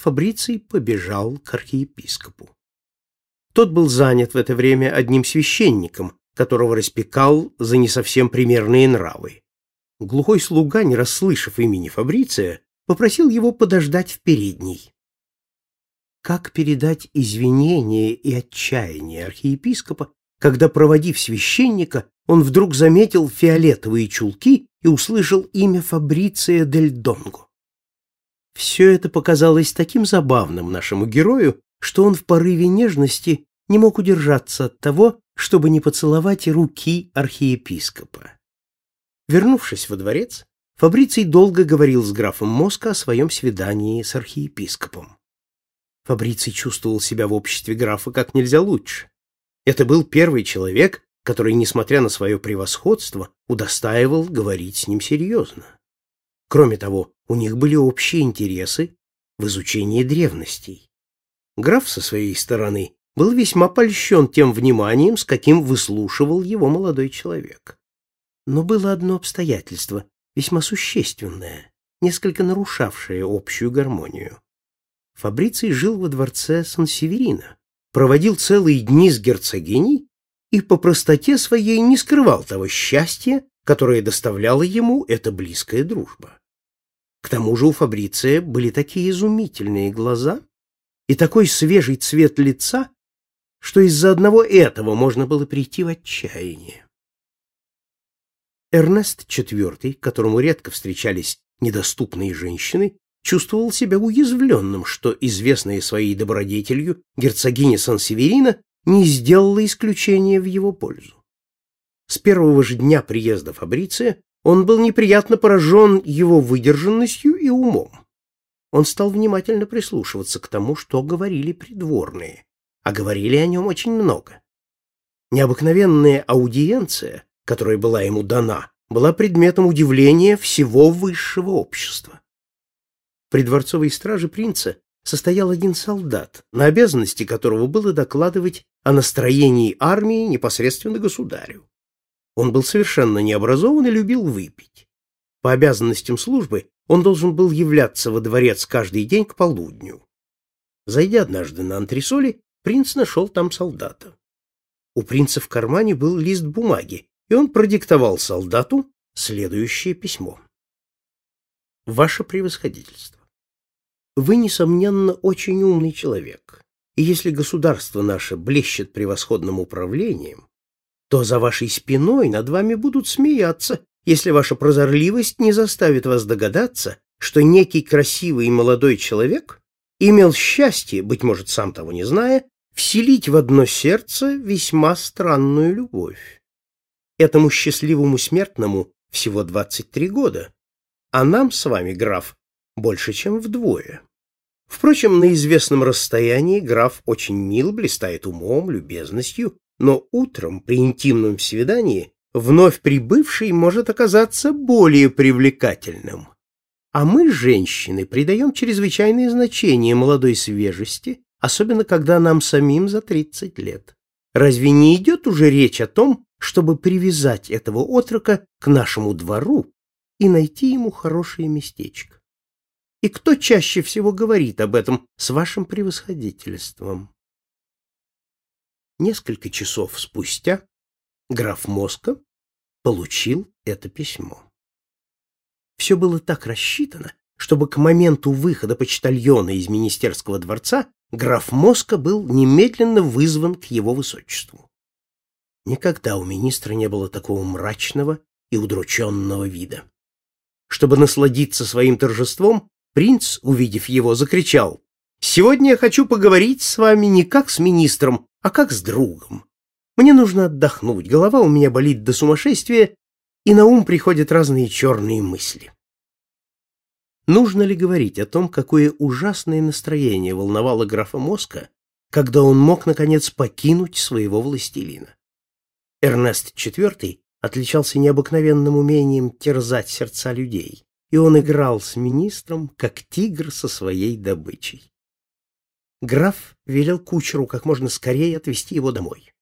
Фабриций побежал к архиепископу. Тот был занят в это время одним священником, которого распекал за не совсем примерные нравы. Глухой слуга, не расслышав имени Фабриция, попросил его подождать в передней. Как передать извинение и отчаяние архиепископа, когда, проводив священника, он вдруг заметил фиолетовые чулки и услышал имя Фабриция дель Донго? Все это показалось таким забавным нашему герою, что он в порыве нежности не мог удержаться от того, чтобы не поцеловать руки архиепископа. Вернувшись во дворец, Фабриций долго говорил с графом Моска о своем свидании с архиепископом. Фабриций чувствовал себя в обществе графа как нельзя лучше. Это был первый человек, который, несмотря на свое превосходство, удостаивал говорить с ним серьезно. Кроме того, у них были общие интересы в изучении древностей. Граф со своей стороны был весьма польщен тем вниманием, с каким выслушивал его молодой человек. Но было одно обстоятельство, весьма существенное, несколько нарушавшее общую гармонию. Фабриций жил во дворце Сан-Северина, проводил целые дни с герцогиней и по простоте своей не скрывал того счастья, которое доставляла ему эта близкая дружба. К тому же у Фабриция были такие изумительные глаза и такой свежий цвет лица, что из-за одного этого можно было прийти в отчаяние. Эрнест IV, которому редко встречались недоступные женщины, чувствовал себя уязвленным, что известная своей добродетелью герцогиня Сан-Северина не сделала исключения в его пользу. С первого же дня приезда Фабриция он был неприятно поражен его выдержанностью и умом. Он стал внимательно прислушиваться к тому, что говорили придворные, а говорили о нем очень много. Необыкновенная аудиенция, которая была ему дана, была предметом удивления всего высшего общества. При дворцовой страже принца состоял один солдат, на обязанности которого было докладывать о настроении армии непосредственно государю. Он был совершенно необразован и любил выпить. По обязанностям службы он должен был являться во дворец каждый день к полудню. Зайдя однажды на антресоли, принц нашел там солдата. У принца в кармане был лист бумаги, и он продиктовал солдату следующее письмо. «Ваше превосходительство, вы, несомненно, очень умный человек, и если государство наше блещет превосходным управлением, то за вашей спиной над вами будут смеяться, если ваша прозорливость не заставит вас догадаться, что некий красивый и молодой человек имел счастье, быть может, сам того не зная, вселить в одно сердце весьма странную любовь. Этому счастливому смертному всего 23 года, а нам с вами, граф, больше, чем вдвое. Впрочем, на известном расстоянии граф очень мил, блистает умом, любезностью но утром при интимном свидании вновь прибывший может оказаться более привлекательным. А мы, женщины, придаем чрезвычайное значение молодой свежести, особенно когда нам самим за 30 лет. Разве не идет уже речь о том, чтобы привязать этого отрока к нашему двору и найти ему хорошее местечко? И кто чаще всего говорит об этом с вашим превосходительством? Несколько часов спустя граф Моска получил это письмо. Все было так рассчитано, чтобы к моменту выхода почтальона из министерского дворца граф Моска был немедленно вызван к его высочеству. Никогда у министра не было такого мрачного и удрученного вида. Чтобы насладиться своим торжеством, принц, увидев его, закричал «Сегодня я хочу поговорить с вами не как с министром, а как с другом. Мне нужно отдохнуть, голова у меня болит до сумасшествия, и на ум приходят разные черные мысли. Нужно ли говорить о том, какое ужасное настроение волновало графа Моска, когда он мог, наконец, покинуть своего властелина? Эрнест IV отличался необыкновенным умением терзать сердца людей, и он играл с министром, как тигр со своей добычей. Граф велел кучеру как можно скорее отвезти его домой.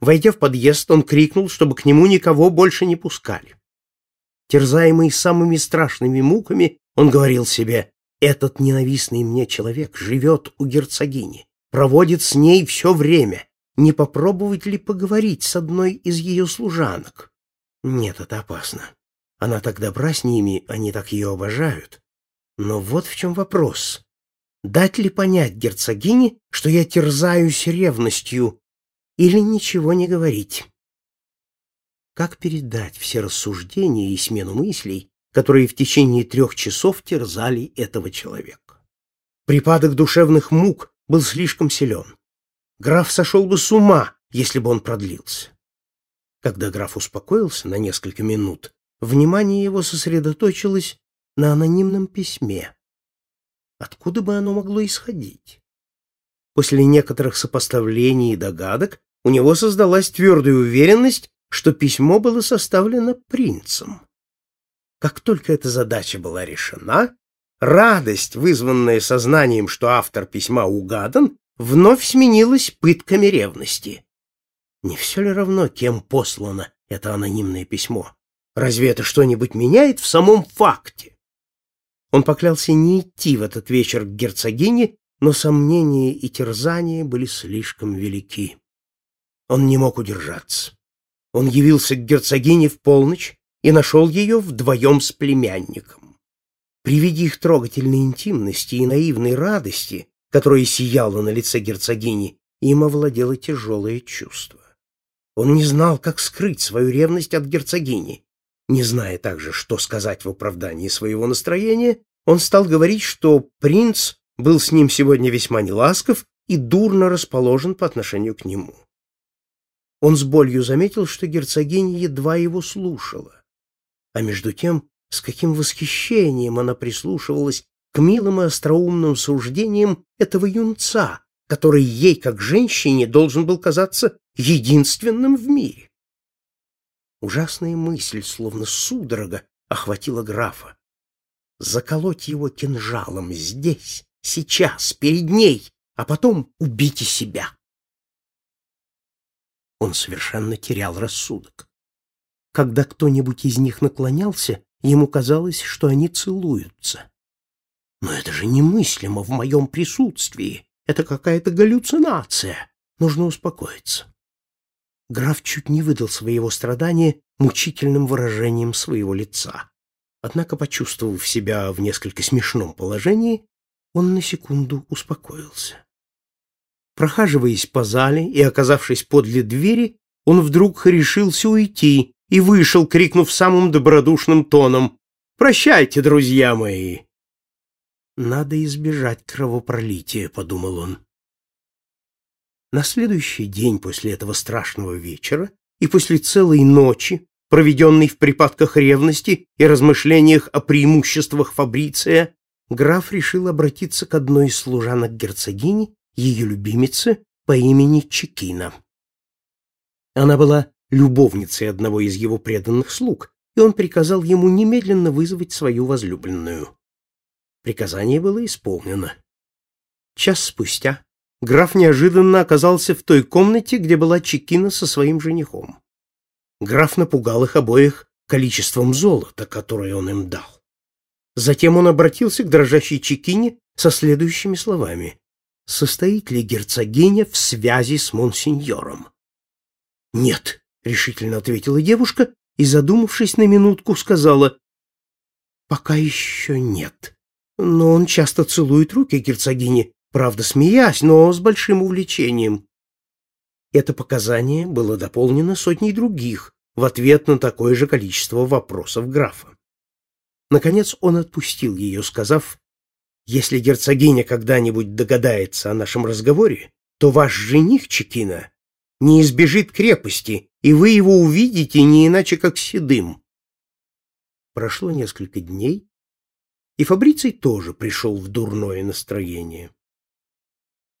Войдя в подъезд, он крикнул, чтобы к нему никого больше не пускали. Терзаемый самыми страшными муками, он говорил себе, Этот ненавистный мне человек живет у герцогини, проводит с ней все время. Не попробовать ли поговорить с одной из ее служанок? Нет, это опасно. Она так добра с ними, они так ее обожают. Но вот в чем вопрос. Дать ли понять герцогине, что я терзаюсь ревностью, или ничего не говорить? Как передать все рассуждения и смену мыслей, которые в течение трех часов терзали этого человека? Припадок душевных мук был слишком силен. Граф сошел бы с ума, если бы он продлился. Когда граф успокоился на несколько минут, внимание его сосредоточилось на анонимном письме. Откуда бы оно могло исходить? После некоторых сопоставлений и догадок у него создалась твердая уверенность, что письмо было составлено принцем. Как только эта задача была решена, радость, вызванная сознанием, что автор письма угадан, вновь сменилась пытками ревности. Не все ли равно, кем послано это анонимное письмо? Разве это что-нибудь меняет в самом факте? Он поклялся не идти в этот вечер к герцогине, но сомнения и терзания были слишком велики. Он не мог удержаться. Он явился к герцогине в полночь и нашел ее вдвоем с племянником. При виде их трогательной интимности и наивной радости, которая сияла на лице герцогини, им овладело тяжелое чувство. Он не знал, как скрыть свою ревность от герцогини. Не зная также, что сказать в оправдании своего настроения, он стал говорить, что принц был с ним сегодня весьма неласков и дурно расположен по отношению к нему. Он с болью заметил, что герцогиня едва его слушала. А между тем, с каким восхищением она прислушивалась к милым и остроумным суждениям этого юнца, который ей, как женщине, должен был казаться единственным в мире. Ужасная мысль, словно судорога, охватила графа. Заколоть его кинжалом здесь, сейчас, перед ней, а потом убить и себя он совершенно терял рассудок. Когда кто-нибудь из них наклонялся, ему казалось, что они целуются. Но это же немыслимо в моем присутствии. Это какая-то галлюцинация. Нужно успокоиться. Граф чуть не выдал своего страдания мучительным выражением своего лица. Однако, почувствовав себя в несколько смешном положении, он на секунду успокоился. Прохаживаясь по зале и оказавшись подле двери, он вдруг решился уйти и вышел, крикнув самым добродушным тоном «Прощайте, друзья мои!» «Надо избежать кровопролития», — подумал он. На следующий день после этого страшного вечера и после целой ночи, проведенной в припадках ревности и размышлениях о преимуществах Фабриция, граф решил обратиться к одной из служанок герцогини ее любимице по имени Чекина. Она была любовницей одного из его преданных слуг, и он приказал ему немедленно вызвать свою возлюбленную. Приказание было исполнено. Час спустя граф неожиданно оказался в той комнате, где была Чекина со своим женихом. Граф напугал их обоих количеством золота, которое он им дал. Затем он обратился к дрожащей Чекине со следующими словами состоит ли герцогиня в связи с монсеньором. «Нет», — решительно ответила девушка и, задумавшись на минутку, сказала, «Пока еще нет. Но он часто целует руки герцогини, правда, смеясь, но с большим увлечением». Это показание было дополнено сотней других в ответ на такое же количество вопросов графа. Наконец он отпустил ее, сказав, если герцогиня когда-нибудь догадается о нашем разговоре, то ваш жених Чекина не избежит крепости, и вы его увидите не иначе, как седым. Прошло несколько дней, и Фабриций тоже пришел в дурное настроение.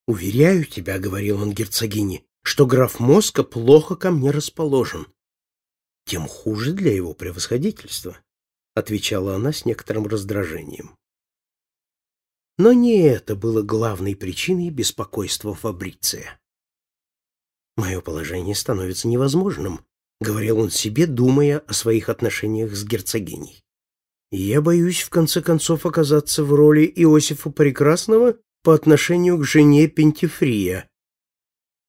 «Уверяю тебя, — говорил он герцогине, — что граф Моска плохо ко мне расположен. Тем хуже для его превосходительства», — отвечала она с некоторым раздражением. Но не это было главной причиной беспокойства Фабриция. «Мое положение становится невозможным», — говорил он себе, думая о своих отношениях с герцогиней. Я боюсь, в конце концов, оказаться в роли Иосифа Прекрасного по отношению к жене Пентифрия.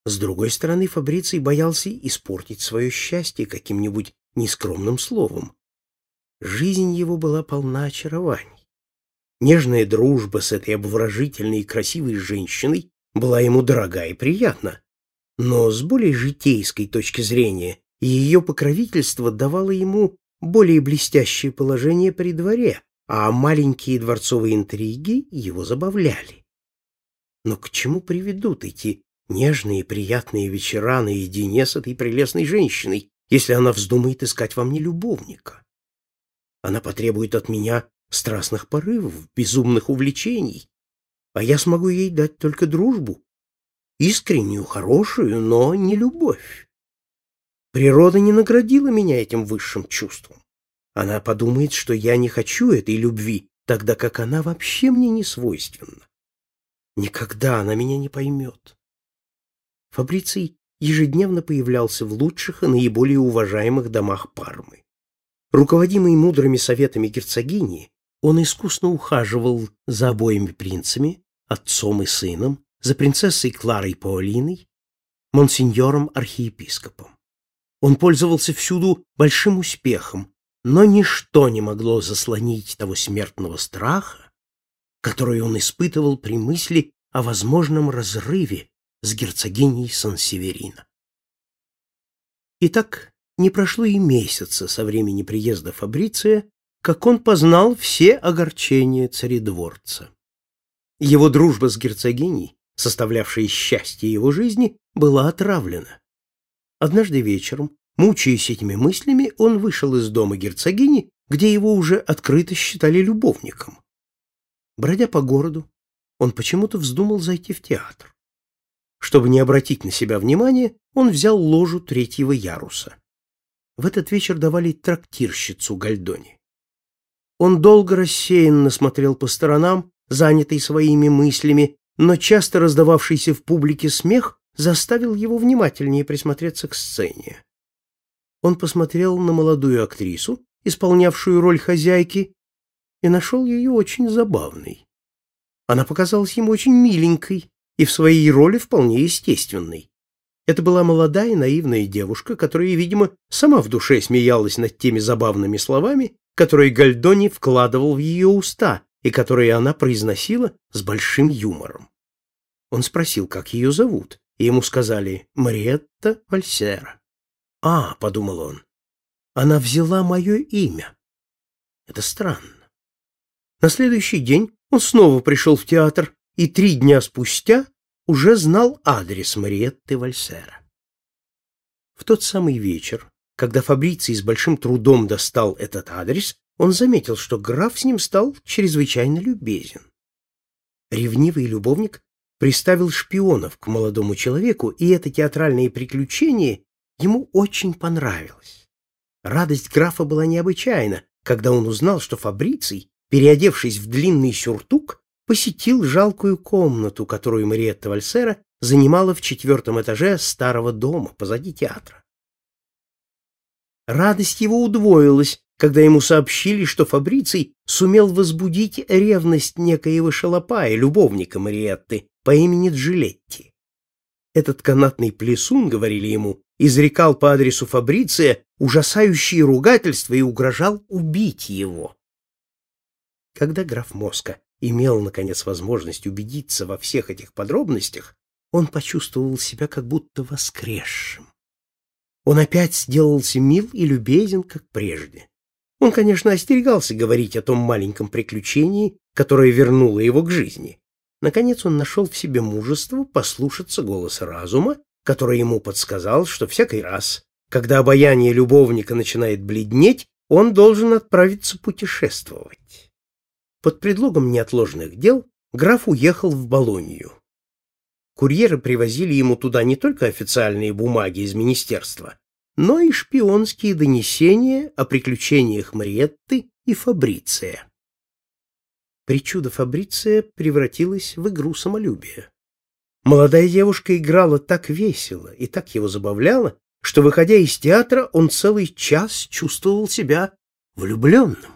С другой стороны, Фабриций боялся испортить свое счастье каким-нибудь нескромным словом. Жизнь его была полна очарований. Нежная дружба с этой обворожительной и красивой женщиной была ему дорога и приятна. Но с более житейской точки зрения ее покровительство давало ему более блестящее положение при дворе, а маленькие дворцовые интриги его забавляли. Но к чему приведут эти нежные и приятные вечера наедине с этой прелестной женщиной, если она вздумает искать во мне любовника? Она потребует от меня страстных порывов, безумных увлечений, а я смогу ей дать только дружбу, искреннюю, хорошую, но не любовь. Природа не наградила меня этим высшим чувством. Она подумает, что я не хочу этой любви, тогда как она вообще мне не свойственна. Никогда она меня не поймет. Фабриций ежедневно появлялся в лучших и наиболее уважаемых домах Пармы. Руководимый мудрыми советами герцогини, он искусно ухаживал за обоими принцами, отцом и сыном, за принцессой Кларой Паолиной, монсеньором-архиепископом. Он пользовался всюду большим успехом, но ничто не могло заслонить того смертного страха, который он испытывал при мысли о возможном разрыве с герцогиней Сан-Северина. Итак, не прошло и месяца со времени приезда Фабриция, как он познал все огорчения царедворца. Его дружба с герцогиней, составлявшая счастье его жизни, была отравлена. Однажды вечером, мучаясь этими мыслями, он вышел из дома герцогини, где его уже открыто считали любовником. Бродя по городу, он почему-то вздумал зайти в театр. Чтобы не обратить на себя внимания, он взял ложу третьего яруса. В этот вечер давали трактирщицу Гальдони. Он долго рассеянно смотрел по сторонам, занятый своими мыслями, но часто раздававшийся в публике смех заставил его внимательнее присмотреться к сцене. Он посмотрел на молодую актрису, исполнявшую роль хозяйки, и нашел ее очень забавной. Она показалась ему очень миленькой и в своей роли вполне естественной. Это была молодая наивная девушка, которая, видимо, сама в душе смеялась над теми забавными словами, которые Гальдони вкладывал в ее уста и которые она произносила с большим юмором. Он спросил, как ее зовут, и ему сказали «Мариетта Вальсера». «А», — подумал он, — «она взяла мое имя». Это странно. На следующий день он снова пришел в театр и три дня спустя уже знал адрес Мариетты Вальсера. В тот самый вечер, когда Фабриций с большим трудом достал этот адрес, он заметил, что граф с ним стал чрезвычайно любезен. Ревнивый любовник приставил шпионов к молодому человеку, и это театральное приключение ему очень понравилось. Радость графа была необычайна, когда он узнал, что Фабриций, переодевшись в длинный сюртук, посетил жалкую комнату, которую Мариетта Вальсера занимала в четвертом этаже старого дома позади театра. Радость его удвоилась, когда ему сообщили, что Фабриций сумел возбудить ревность некоего шалопая, любовника Мариетты, по имени Джилетти. Этот канатный плесун, говорили ему, изрекал по адресу Фабриция ужасающие ругательства и угрожал убить его. Когда граф Моска имел, наконец, возможность убедиться во всех этих подробностях, он почувствовал себя как будто воскресшим. Он опять сделался мил и любезен, как прежде. Он, конечно, остерегался говорить о том маленьком приключении, которое вернуло его к жизни. Наконец он нашел в себе мужество послушаться голоса разума, который ему подсказал, что всякий раз, когда обаяние любовника начинает бледнеть, он должен отправиться путешествовать. Под предлогом неотложных дел граф уехал в Болонью. Курьеры привозили ему туда не только официальные бумаги из министерства, но и шпионские донесения о приключениях Мариетты и Фабриция. Причуда Фабриция превратилась в игру самолюбия. Молодая девушка играла так весело и так его забавляла, что, выходя из театра, он целый час чувствовал себя влюбленным.